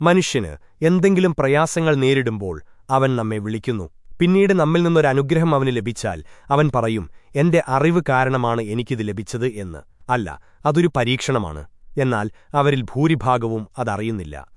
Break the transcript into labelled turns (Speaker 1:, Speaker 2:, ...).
Speaker 1: മനുഷ്യന് എന്തെങ്കിലും പ്രയാസങ്ങൾ നേരിടുമ്പോൾ അവൻ നമ്മെ വിളിക്കുന്നു. പിന്നീട് നമ്മിൽ നിന്നൊരു അനുഗ്രഹം അവന് ലഭിച്ചാൽ അവൻ പറയും എന്റെ അറിവ് കാരണമാണ് എനിക്കിത് ലഭിച്ചത് എന്ന്. അല്ല അതൊരു പരീക്ഷണമാണ്. എന്നാൽ അവരിൽ ഭൂരിഭാഗവും അതറിയുന്നില്ല.